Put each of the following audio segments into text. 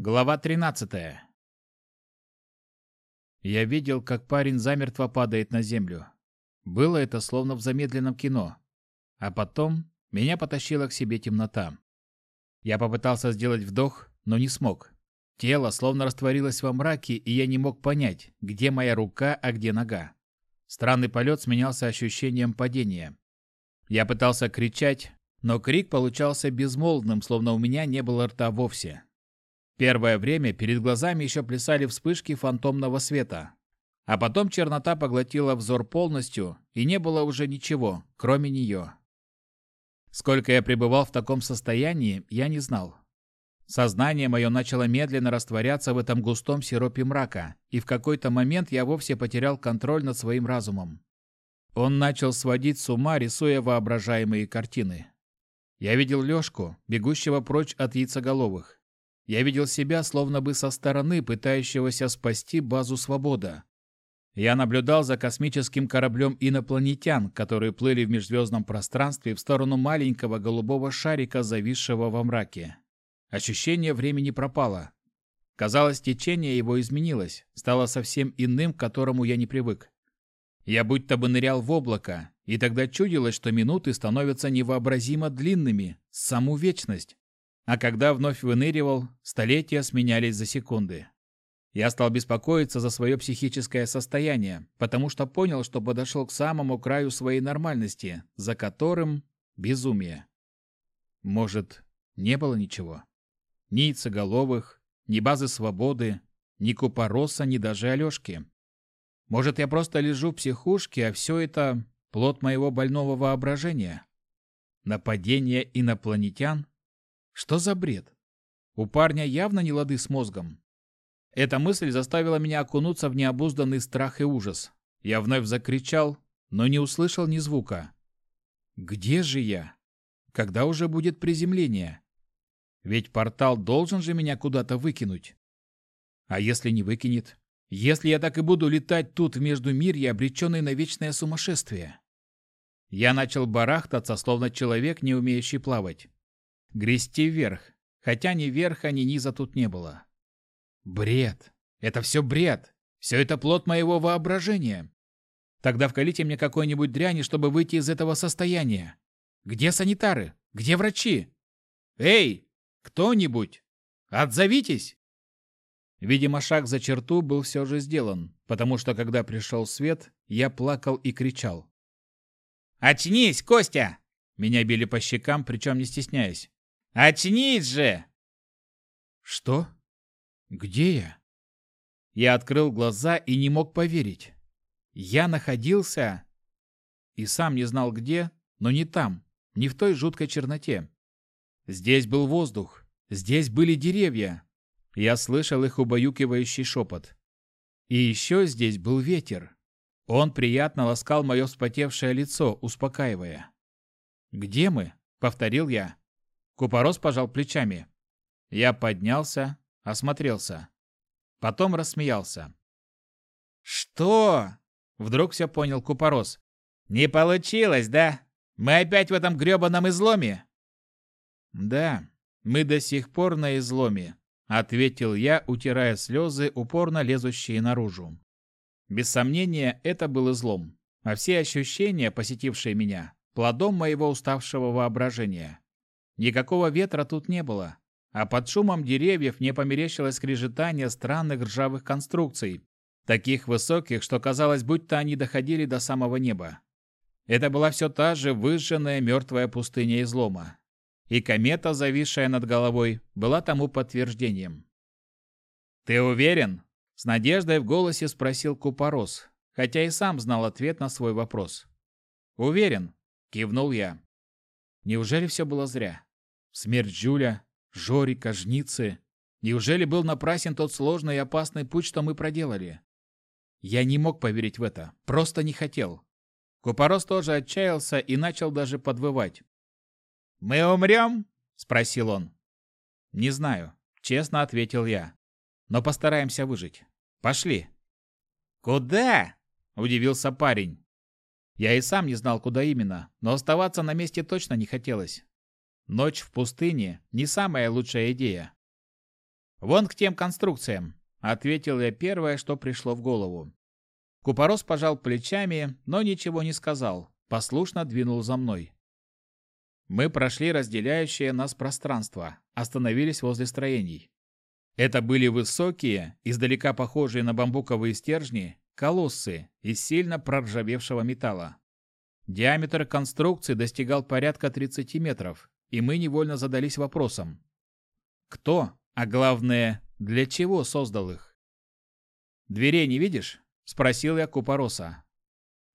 Глава 13. Я видел, как парень замертво падает на землю. Было это словно в замедленном кино. А потом меня потащила к себе темнота. Я попытался сделать вдох, но не смог. Тело словно растворилось во мраке, и я не мог понять, где моя рука, а где нога. Странный полет сменялся ощущением падения. Я пытался кричать, но крик получался безмолвным, словно у меня не было рта вовсе. Первое время перед глазами еще плясали вспышки фантомного света. А потом чернота поглотила взор полностью, и не было уже ничего, кроме нее. Сколько я пребывал в таком состоянии, я не знал. Сознание мое начало медленно растворяться в этом густом сиропе мрака, и в какой-то момент я вовсе потерял контроль над своим разумом. Он начал сводить с ума, рисуя воображаемые картины. Я видел Лёшку, бегущего прочь от яйцеголовых. Я видел себя словно бы со стороны, пытающегося спасти базу «Свобода». Я наблюдал за космическим кораблем инопланетян, которые плыли в межзвездном пространстве в сторону маленького голубого шарика, зависшего во мраке. Ощущение времени пропало. Казалось, течение его изменилось, стало совсем иным, к которому я не привык. Я будто бы нырял в облако, и тогда чудилось, что минуты становятся невообразимо длинными, саму вечность. А когда вновь выныривал, столетия сменялись за секунды. Я стал беспокоиться за свое психическое состояние, потому что понял, что подошел к самому краю своей нормальности, за которым безумие. Может, не было ничего? Ни яйцеголовых, ни базы свободы, ни Купороса, ни даже Алешки. Может, я просто лежу в психушке, а все это плод моего больного воображения? Нападение инопланетян? Что за бред? У парня явно не лады с мозгом. Эта мысль заставила меня окунуться в необузданный страх и ужас. Я вновь закричал, но не услышал ни звука. Где же я? Когда уже будет приземление? Ведь портал должен же меня куда-то выкинуть. А если не выкинет? Если я так и буду летать тут в Междумирье, обреченный на вечное сумасшествие? Я начал барахтаться, словно человек, не умеющий плавать грести вверх, хотя ни верха, ни низа тут не было. Бред! Это все бред! Все это плод моего воображения. Тогда вкалите мне какой-нибудь дряни, чтобы выйти из этого состояния. Где санитары? Где врачи? Эй, кто-нибудь! Отзовитесь! Видимо, шаг за черту был все же сделан, потому что, когда пришел свет, я плакал и кричал. «Очнись, Костя!» Меня били по щекам, причем не стесняясь. Очнись же!» «Что? Где я?» Я открыл глаза и не мог поверить. Я находился... И сам не знал где, но не там, не в той жуткой черноте. Здесь был воздух, здесь были деревья. Я слышал их убаюкивающий шепот. И еще здесь был ветер. Он приятно ласкал мое вспотевшее лицо, успокаивая. «Где мы?» — повторил я. Купорос пожал плечами. Я поднялся, осмотрелся. Потом рассмеялся. «Что?» — вдруг все понял Купорос. «Не получилось, да? Мы опять в этом грёбаном изломе?» «Да, мы до сих пор на изломе», — ответил я, утирая слезы, упорно лезущие наружу. Без сомнения, это был излом, а все ощущения, посетившие меня, плодом моего уставшего воображения. Никакого ветра тут не было, а под шумом деревьев мне померещилось скрежетание странных ржавых конструкций, таких высоких, что казалось, будто они доходили до самого неба. Это была все та же выжженная мертвая пустыня излома. И комета, зависшая над головой, была тому подтверждением. «Ты уверен?» — с надеждой в голосе спросил Купорос, хотя и сам знал ответ на свой вопрос. «Уверен», — кивнул я. Неужели все было зря? Смерть Жюля, Жорика, Жницы. Неужели был напрасен тот сложный и опасный путь, что мы проделали? Я не мог поверить в это, просто не хотел. Купорос тоже отчаялся и начал даже подвывать. «Мы умрем?» — спросил он. «Не знаю», — честно ответил я. «Но постараемся выжить. Пошли». «Куда?» — удивился парень. Я и сам не знал, куда именно, но оставаться на месте точно не хотелось. Ночь в пустыне – не самая лучшая идея. «Вон к тем конструкциям», — ответил я первое, что пришло в голову. Купорос пожал плечами, но ничего не сказал, послушно двинул за мной. Мы прошли разделяющее нас пространство, остановились возле строений. Это были высокие, издалека похожие на бамбуковые стержни, колоссы из сильно проржавевшего металла. Диаметр конструкции достигал порядка 30 метров, и мы невольно задались вопросом. Кто, а главное, для чего создал их? «Дверей не видишь?» – спросил я Купороса.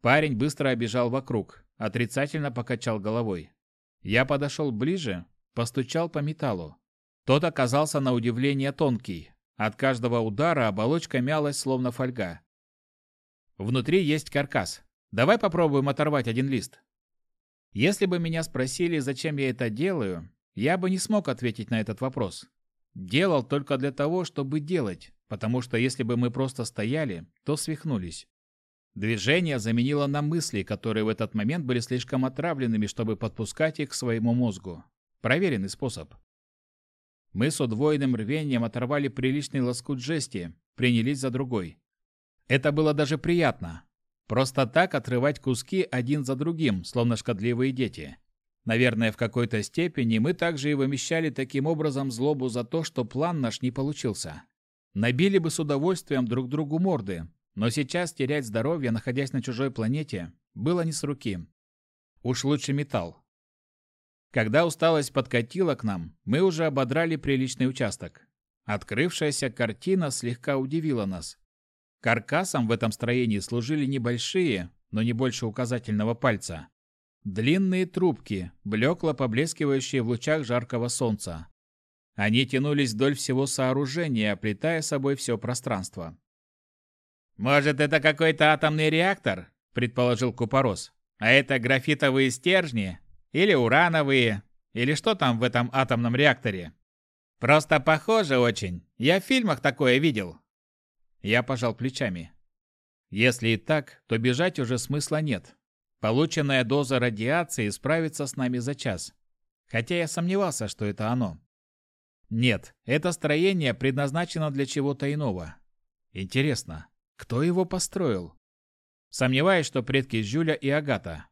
Парень быстро обежал вокруг, отрицательно покачал головой. Я подошел ближе, постучал по металлу. Тот оказался на удивление тонкий. От каждого удара оболочка мялась, словно фольга. Внутри есть каркас. Давай попробуем оторвать один лист. Если бы меня спросили, зачем я это делаю, я бы не смог ответить на этот вопрос. Делал только для того, чтобы делать, потому что если бы мы просто стояли, то свихнулись. Движение заменило нам мысли, которые в этот момент были слишком отравленными, чтобы подпускать их к своему мозгу. Проверенный способ. Мы с удвоенным рвением оторвали приличный лоскут жести, принялись за другой. Это было даже приятно. Просто так отрывать куски один за другим, словно шкодливые дети. Наверное, в какой-то степени мы также и вымещали таким образом злобу за то, что план наш не получился. Набили бы с удовольствием друг другу морды, но сейчас терять здоровье, находясь на чужой планете, было не с руки. Уж лучше металл. Когда усталость подкатила к нам, мы уже ободрали приличный участок. Открывшаяся картина слегка удивила нас. Каркасом в этом строении служили небольшие, но не больше указательного пальца, Длинные трубки, блекло поблескивающие в лучах жаркого солнца. Они тянулись вдоль всего сооружения, оплетая собой все пространство. «Может, это какой-то атомный реактор?» – предположил Купорос. «А это графитовые стержни? Или урановые? Или что там в этом атомном реакторе?» «Просто похоже очень. Я в фильмах такое видел». Я пожал плечами. Если и так, то бежать уже смысла нет. Полученная доза радиации справится с нами за час. Хотя я сомневался, что это оно. Нет, это строение предназначено для чего-то иного. Интересно, кто его построил? Сомневаюсь, что предки Жюля и Агата.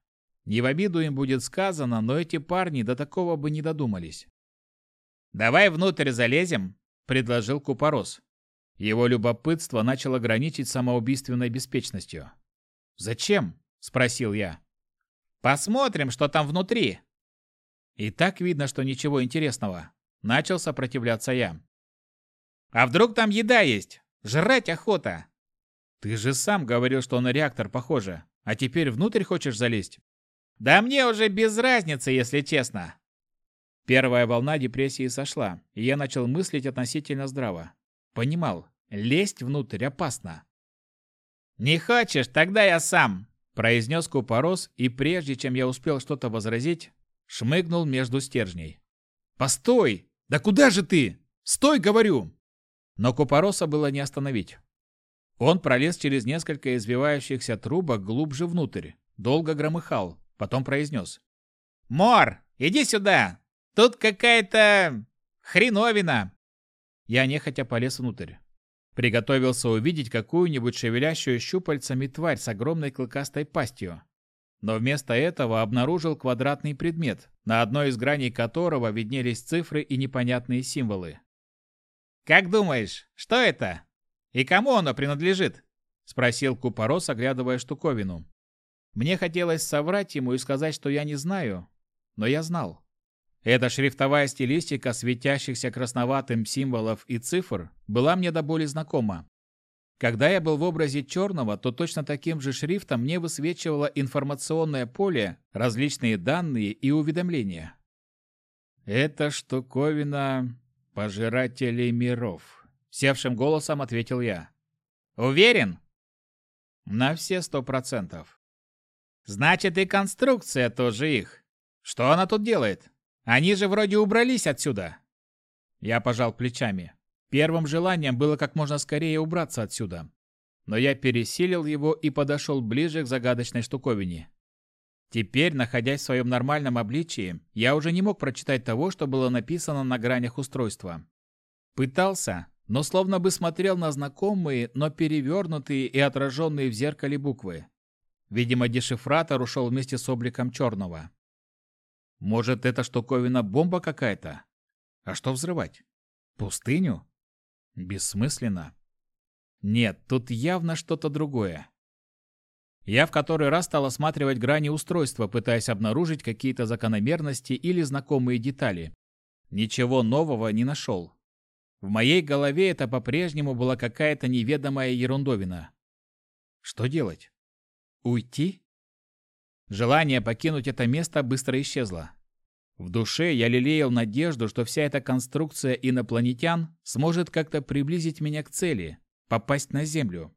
Не в обиду им будет сказано, но эти парни до такого бы не додумались. «Давай внутрь залезем», — предложил Купорос. Его любопытство начало граничить самоубийственной беспечностью. «Зачем?» — спросил я. «Посмотрим, что там внутри». И так видно, что ничего интересного. Начал сопротивляться я. «А вдруг там еда есть? Жрать охота!» «Ты же сам говорил, что на реактор похоже. А теперь внутрь хочешь залезть?» «Да мне уже без разницы, если честно». Первая волна депрессии сошла, и я начал мыслить относительно здраво. Понимал, лезть внутрь опасно. «Не хочешь? Тогда я сам произнес Купорос, и прежде чем я успел что-то возразить, шмыгнул между стержней. «Постой! Да куда же ты? Стой, говорю!» Но Купороса было не остановить. Он пролез через несколько извивающихся трубок глубже внутрь, долго громыхал, потом произнес. «Мор, иди сюда! Тут какая-то хреновина!» Я нехотя полез внутрь. Приготовился увидеть какую-нибудь шевелящую щупальцами тварь с огромной клыкастой пастью. Но вместо этого обнаружил квадратный предмет, на одной из граней которого виднелись цифры и непонятные символы. «Как думаешь, что это? И кому оно принадлежит?» – спросил Купорос, оглядывая штуковину. Мне хотелось соврать ему и сказать, что я не знаю, но я знал. Эта шрифтовая стилистика светящихся красноватым символов и цифр была мне до боли знакома. Когда я был в образе черного, то точно таким же шрифтом мне высвечивало информационное поле, различные данные и уведомления. «Это штуковина пожирателей миров», — севшим голосом ответил я. «Уверен?» «На все сто процентов». «Значит, и конструкция тоже их. Что она тут делает?» Они же вроде убрались отсюда. Я пожал плечами. Первым желанием было как можно скорее убраться отсюда. Но я пересилил его и подошел ближе к загадочной штуковине. Теперь, находясь в своем нормальном обличии, я уже не мог прочитать того, что было написано на гранях устройства. Пытался, но словно бы смотрел на знакомые, но перевернутые и отраженные в зеркале буквы. Видимо, дешифратор ушел вместе с обликом черного. Может, это штуковина бомба какая-то? А что взрывать? Пустыню? Бессмысленно. Нет, тут явно что-то другое. Я в который раз стал осматривать грани устройства, пытаясь обнаружить какие-то закономерности или знакомые детали. Ничего нового не нашел. В моей голове это по-прежнему была какая-то неведомая ерундовина. Что делать? Уйти? Желание покинуть это место быстро исчезло. В душе я лелеял надежду, что вся эта конструкция инопланетян сможет как-то приблизить меня к цели – попасть на Землю.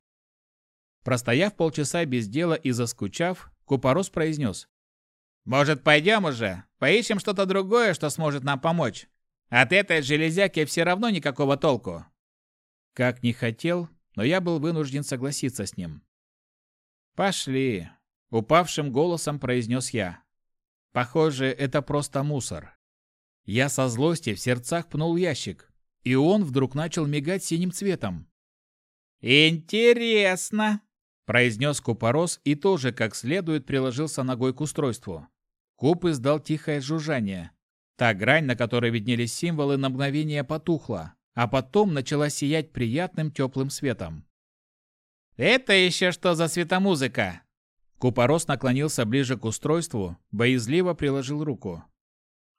Простояв полчаса без дела и заскучав, Купорос произнес. «Может, пойдем уже? Поищем что-то другое, что сможет нам помочь. От этой железяки все равно никакого толку. Как не хотел, но я был вынужден согласиться с ним. «Пошли», — упавшим голосом произнес я. «Похоже, это просто мусор». Я со злости в сердцах пнул ящик, и он вдруг начал мигать синим цветом. «Интересно», — произнес Купорос и тоже как следует приложился ногой к устройству. Куп издал тихое жужжание. Та грань, на которой виднелись символы, на мгновение потухла, а потом начала сиять приятным теплым светом. «Это еще что за светомузыка?» Купорос наклонился ближе к устройству, боязливо приложил руку.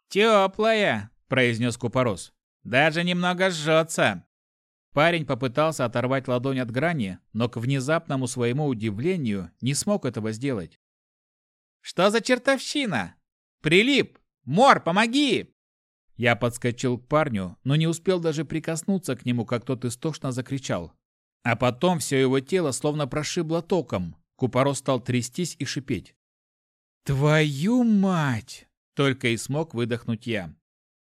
«Теплая», — произнес Купорос. «Даже немного жжется». Парень попытался оторвать ладонь от грани, но к внезапному своему удивлению не смог этого сделать. «Что за чертовщина? Прилип!» Мор, помоги!» Я подскочил к парню, но не успел даже прикоснуться к нему, как тот истошно закричал. А потом все его тело словно прошибло током. Купорос стал трястись и шипеть. «Твою мать!» — только и смог выдохнуть я.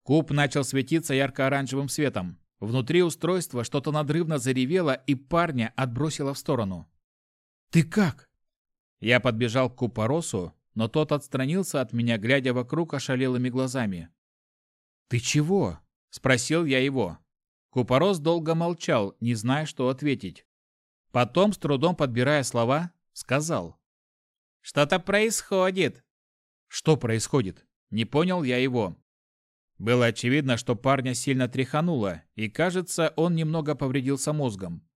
Куб начал светиться ярко-оранжевым светом. Внутри устройства что-то надрывно заревело, и парня отбросило в сторону. «Ты как?» Я подбежал к Купоросу, но тот отстранился от меня, глядя вокруг ошалелыми глазами. «Ты чего?» – спросил я его. Купорос долго молчал, не зная, что ответить. Потом, с трудом подбирая слова, сказал. «Что-то происходит». «Что происходит?» Не понял я его. Было очевидно, что парня сильно тряхануло, и, кажется, он немного повредился мозгом.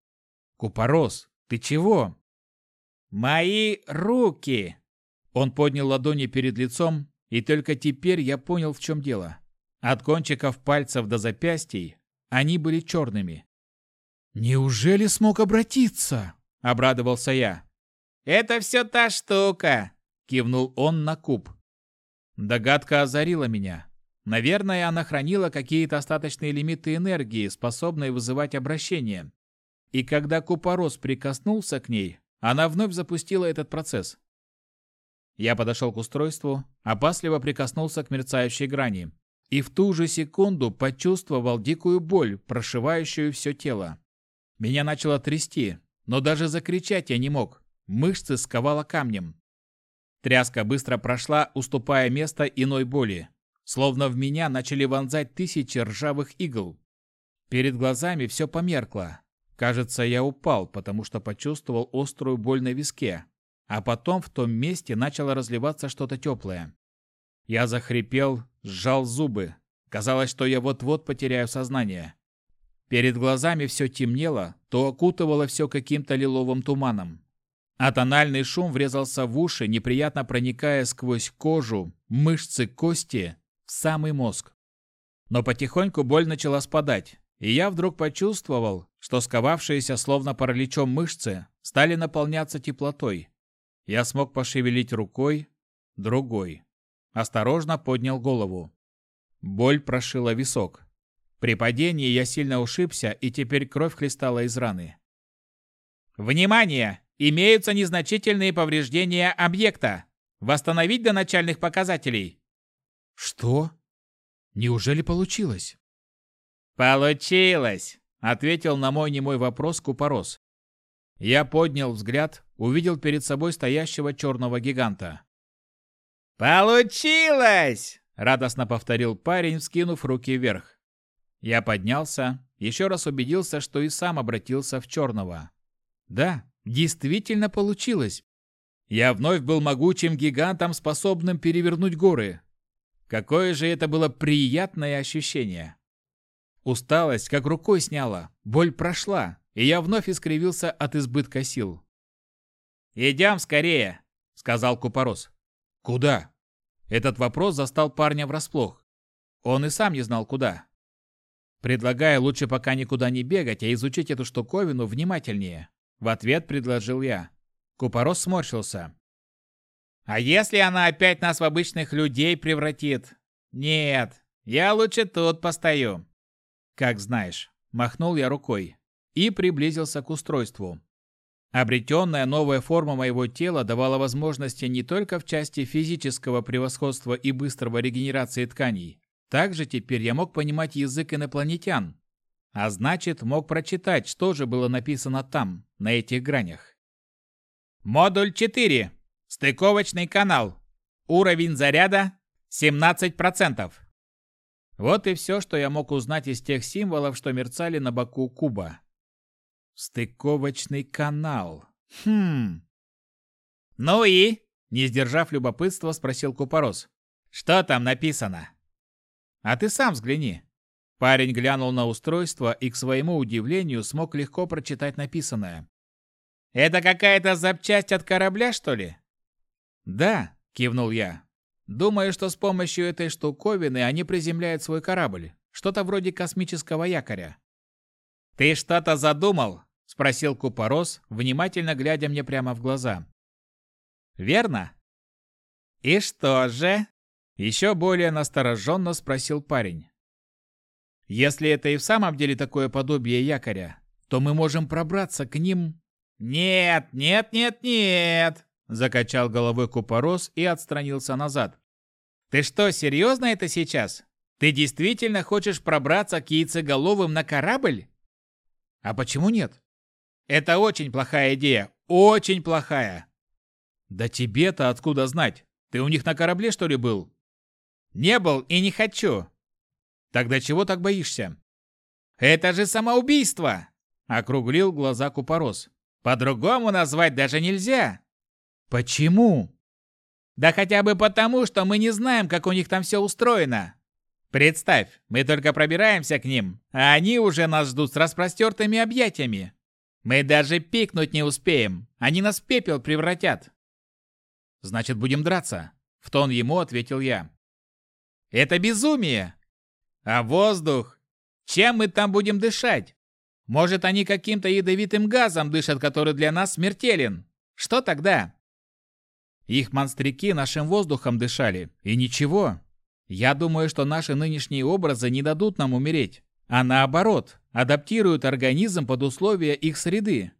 «Купорос, ты чего?» «Мои руки!» Он поднял ладони перед лицом, и только теперь я понял, в чем дело. От кончиков пальцев до запястий они были черными. «Неужели смог обратиться?» – обрадовался я. «Это все та штука!» – кивнул он на куб. Догадка озарила меня. Наверное, она хранила какие-то остаточные лимиты энергии, способные вызывать обращение. И когда Купорос прикоснулся к ней, она вновь запустила этот процесс. Я подошел к устройству, опасливо прикоснулся к мерцающей грани. И в ту же секунду почувствовал дикую боль, прошивающую все тело. Меня начало трясти, но даже закричать я не мог. Мышцы сковало камнем. Тряска быстро прошла, уступая место иной боли. Словно в меня начали вонзать тысячи ржавых игл. Перед глазами все померкло. Кажется, я упал, потому что почувствовал острую боль на виске, а потом в том месте начало разливаться что-то теплое. Я захрипел, сжал зубы. Казалось, что я вот-вот потеряю сознание. Перед глазами все темнело, то окутывало все каким-то лиловым туманом. А тональный шум врезался в уши, неприятно проникая сквозь кожу, мышцы, кости, в самый мозг. Но потихоньку боль начала спадать, и я вдруг почувствовал, что сковавшиеся словно параличом мышцы стали наполняться теплотой. Я смог пошевелить рукой, другой. Осторожно поднял голову. Боль прошила висок. При падении я сильно ушибся, и теперь кровь хлестала из раны. «Внимание! Имеются незначительные повреждения объекта. Восстановить до начальных показателей». «Что? Неужели получилось?» «Получилось!» — ответил на мой немой вопрос Купорос. Я поднял взгляд, увидел перед собой стоящего черного гиганта. «Получилось!» – радостно повторил парень, скинув руки вверх. Я поднялся еще раз убедился, что и сам обратился в черного. Да, действительно получилось. Я вновь был могучим гигантом, способным перевернуть горы. Какое же это было приятное ощущение. Усталость как рукой сняла, боль прошла, и я вновь искривился от избытка сил. «Идем скорее», — сказал Купорос. «Куда?» Этот вопрос застал парня врасплох. Он и сам не знал, куда. Предлагаю лучше пока никуда не бегать, а изучить эту штуковину внимательнее. В ответ предложил я. Купорос сморщился. «А если она опять нас в обычных людей превратит?» «Нет, я лучше тут постою». «Как знаешь», – махнул я рукой и приблизился к устройству. Обретенная новая форма моего тела давала возможности не только в части физического превосходства и быстрого регенерации тканей. Также теперь я мог понимать язык инопланетян, а значит, мог прочитать, что же было написано там, на этих гранях. Модуль 4. Стыковочный канал. Уровень заряда 17%. Вот и все, что я мог узнать из тех символов, что мерцали на боку куба. Стыковочный канал. Хм. Ну и, не сдержав любопытства, спросил Купорос. Что там написано? А ты сам взгляни. Парень глянул на устройство и, к своему удивлению, смог легко прочитать написанное. «Это какая-то запчасть от корабля, что ли?» «Да», — кивнул я. «Думаю, что с помощью этой штуковины они приземляют свой корабль. Что-то вроде космического якоря. «Ты что-то задумал?» – спросил Купорос, внимательно глядя мне прямо в глаза. «Верно?» «И что же?» – еще более настороженно спросил парень. «Если это и в самом деле такое подобие якоря, то мы можем пробраться к ним...» «Нет, нет, нет, нет!» – закачал головой Купорос и отстранился назад. «Ты что, серьезно это сейчас? Ты действительно хочешь пробраться к яйцеголовым на корабль?» А почему нет? Это очень плохая идея. Очень плохая. Да тебе-то откуда знать? Ты у них на корабле, что ли, был? Не был и не хочу. Тогда чего так боишься? Это же самоубийство! Округлил глаза Купорос. По-другому назвать даже нельзя. Почему? Да хотя бы потому, что мы не знаем, как у них там все устроено. Представь, мы только пробираемся к ним, а они уже нас ждут с распростертыми объятиями. Мы даже пикнуть не успеем, они нас в пепел превратят. Значит, будем драться, в тон ему ответил я. Это безумие. А воздух? Чем мы там будем дышать? Может, они каким-то ядовитым газом дышат, который для нас смертелен? Что тогда? Их монстрики нашим воздухом дышали, и ничего, я думаю, что наши нынешние образы не дадут нам умереть, а наоборот, адаптируют организм под условия их среды.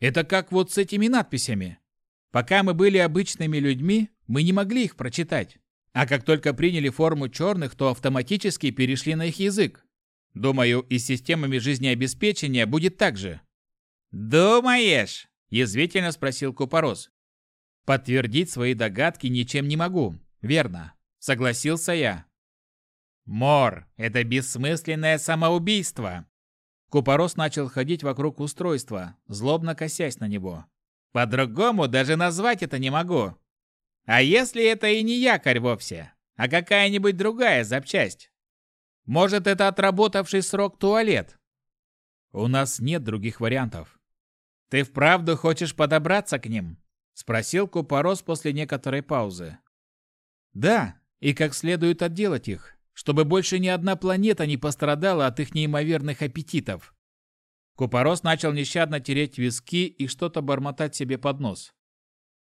Это как вот с этими надписями. Пока мы были обычными людьми, мы не могли их прочитать. А как только приняли форму черных, то автоматически перешли на их язык. Думаю, и с системами жизнеобеспечения будет так же. «Думаешь?» – язвительно спросил Купорос. Подтвердить свои догадки ничем не могу. Верно. Согласился я. Мор, это бессмысленное самоубийство. Купорос начал ходить вокруг устройства, злобно косясь на него. По-другому даже назвать это не могу. А если это и не якорь вовсе, а какая-нибудь другая запчасть? Может, это отработавший срок туалет? У нас нет других вариантов. Ты вправду хочешь подобраться к ним? Спросил Купорос после некоторой паузы. Да, и как следует отделать их, чтобы больше ни одна планета не пострадала от их неимоверных аппетитов. Купорос начал нещадно тереть виски и что-то бормотать себе под нос.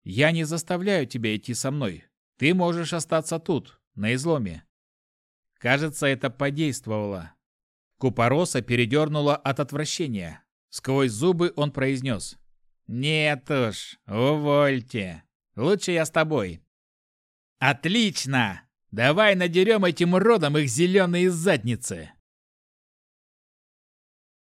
«Я не заставляю тебя идти со мной. Ты можешь остаться тут, на изломе». Кажется, это подействовало. Купороса передернуло от отвращения. Сквозь зубы он произнес. «Нет уж, увольте. Лучше я с тобой. «Отлично! Давай надерем этим уродам их зеленые задницы!»